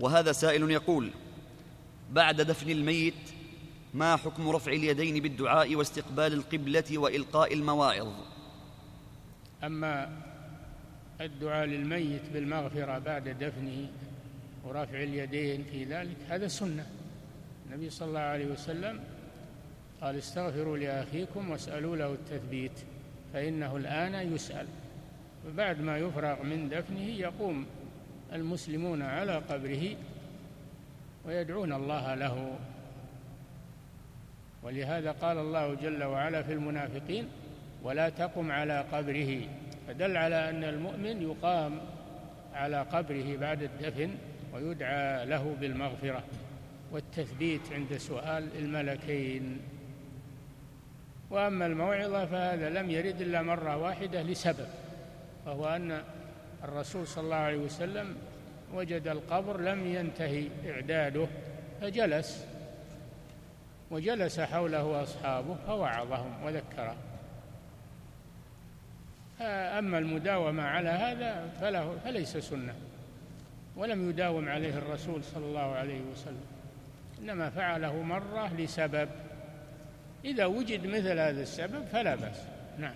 وهذا سائل يقول بعد دفن الميت ما حكم رفع اليدين بالدعاء واستقبال القبلة وإلقاء المواعظ؟ أما الدعاء للميت بالمغفرة بعد دفنه ورفع اليدين في ذلك هذا سنة. النبي صلى الله عليه وسلم قال استغفروا لأخيكم واسألوا له التثبيت فإنه الآن يسأل. وبعد ما يفرغ من دفنه يقوم المسلمون على قبره ويدعون الله له. ولهذا قال الله جل وعلا في المنافقين ولا تقم على قبره. فدل على أن المؤمن يقام على قبره بعد الدفن ويدعى له بالمغفرة والتثبيت عند سؤال الملكين. وأما الموعظة فهذا لم يرد إلا مرة واحدة لسبب وهو أن الرسول صلى الله عليه وسلم وجد القبر لم ينتهي إعداده فجلس وجلس حوله اصحابه فوعظهم وذكرهم اما المداومة على هذا فله فليس سنة ولم يداوم عليه الرسول صلى الله عليه وسلم إنما فعله مرة لسبب إذا وجد مثل هذا السبب فلا بأس. نعم.